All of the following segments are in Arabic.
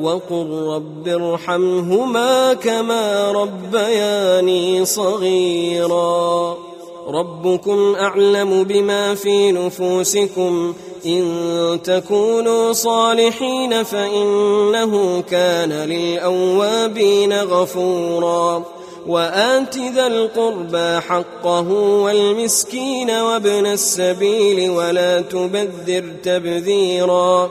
وقل رب ارحمهما كما ربياني صغيرا ربكم اعلم بما في نفوسكم ان تكونوا صالحين فانه كان للاوابين غفورا وات ذا القربى حقه والمسكين وابن السبيل ولا تبذر تبذيرا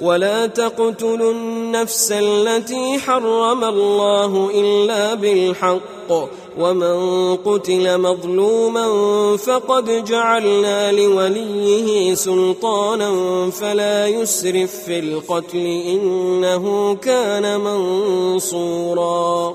ولا تقتلوا النفس التي حرم الله إلا بالحق ومن قتل مظلوما فقد جعلنا لوليه سلطانا فلا يسرف في القتل إنه كان منصورا.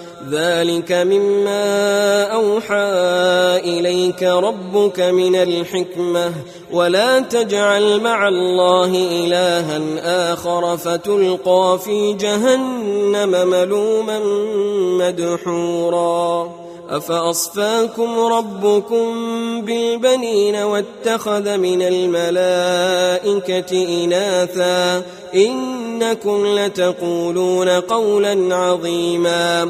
ذلك مما اوحى اليك ربك من الحكمه ولا تجعل مع الله الها اخر فتلقى في جهنم ملوما مدحورا افاصفاكم ربكم بالبنين واتخذ من الملائكه اناثا إن إنكم لتقولون قولا عظيما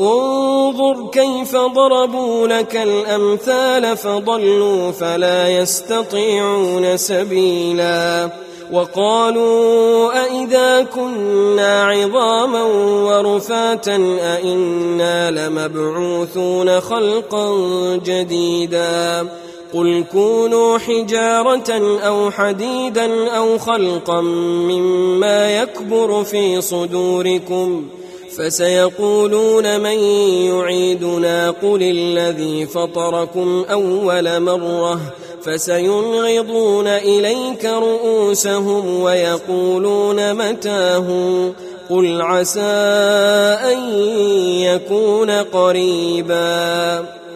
انظر كيف ضربوا لك الأمثال فضلوا فلا يستطيعون سبيلا وقالوا أئذا كنا عظاما ورفاتا أئنا لمبعوثون خلقا جديدا قل كونوا حجارة أو حديدا أو خلقا مما يكبر في صدوركم فسيقولون من يعيدنا قل الذي فطركم أول مرة فسينغضون إليك رؤوسهم ويقولون متاه قل عسى أن يكون قريباً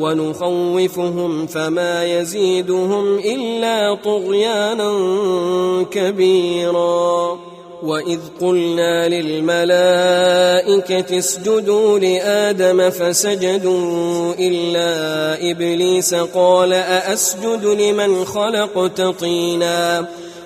ونخوفهم فما يزيدهم إلا طغيانا كبيرا. وإذ قلنا للملائكة اسجدوا لآدم فسجدوا إلا إبليس قال أأسجد لمن خلقت طينا.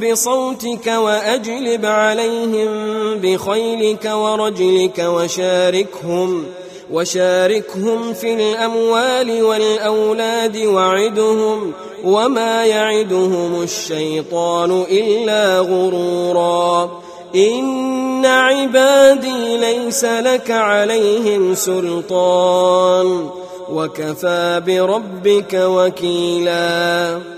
بصوتك وأجلب عليهم بخيلك ورجلك وشاركهم وشاركهم في الأموال والأولاد وعدهم وما يعدهم الشيطان إلا غرورا. إن عبادي ليس لك عليهم سلطان وكفى بربك وكيلا.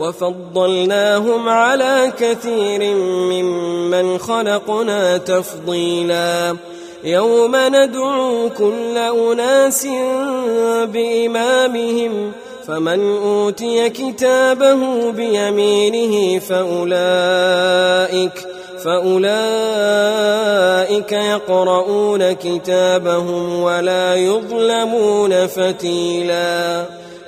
وفضلناهم على كثير ممن خلقنا تفضيلا. يوم ندعو كل أناس بإمامهم فمن أوتي كتابه بيمينه فأولئك فأولئك يقرؤون كتابهم ولا يظلمون فتيلا.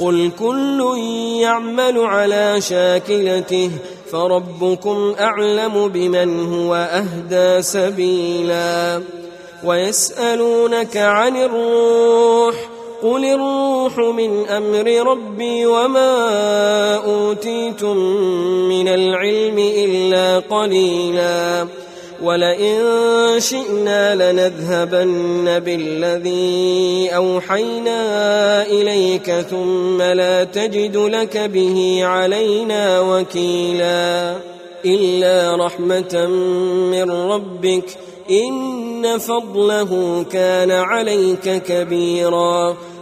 قل كل يعمل على شاكلته فربكم أعلم بمن هو أهدى سبيلا ويسألونك عن الروح قل الروح من أمر ربي وما أوتيتم من العلم إلا قليلاً ولئن شئنا لنذهبن بالذي أوحينا إليك ثم لا تجد لك به علينا وكيلا إلا رحمة من ربك إن فضله كان عليك كبيرا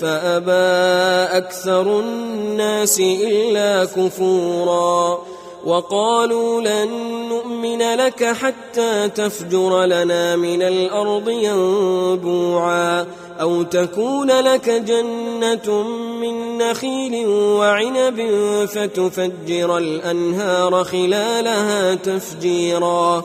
فأبى أكثر الناس إلا كفورا وقالوا لن نؤمن لك حتى تفجر لنا من الأرض ينبوعا أو تكون لك جنة من نخيل وعنب فتفجر الأنهار خلالها تفجيرا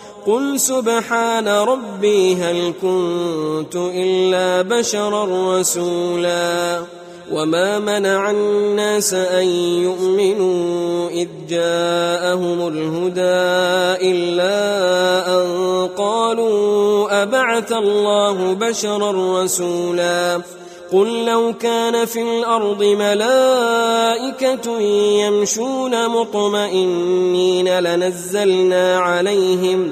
قل سبحان ربي هل كنت الا بشرا رسولا وما منع الناس ان يؤمنوا اذ جاءهم الهدى الا ان قالوا ابعث الله بشرا رسولا قل لو كان في الأرض ملائكه يمشون مطمئنين لنزلنا عليهم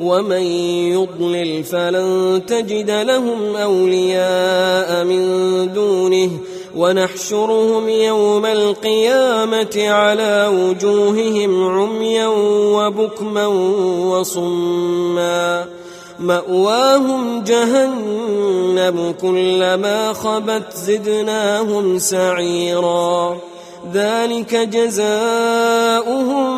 ومن يضلل فلن تجد لهم أولياء من دونه ونحشرهم يوم القيامة على وجوههم عميا وبكما وصما. مأواهم جهنم كلما خبت زدناهم سعيرا. ذلك جزاؤهم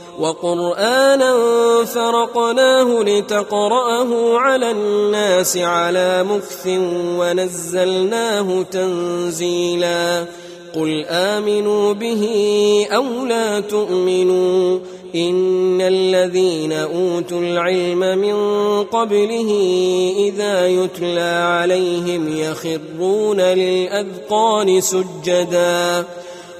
وقرآنا فرقناه لتقرأه على الناس على مكث ونزلناه تنزيلا. قل آمنوا به أو لا تؤمنوا إن الذين أوتوا العلم من قبله إذا يتلى عليهم يخرون للأذقان سجداً.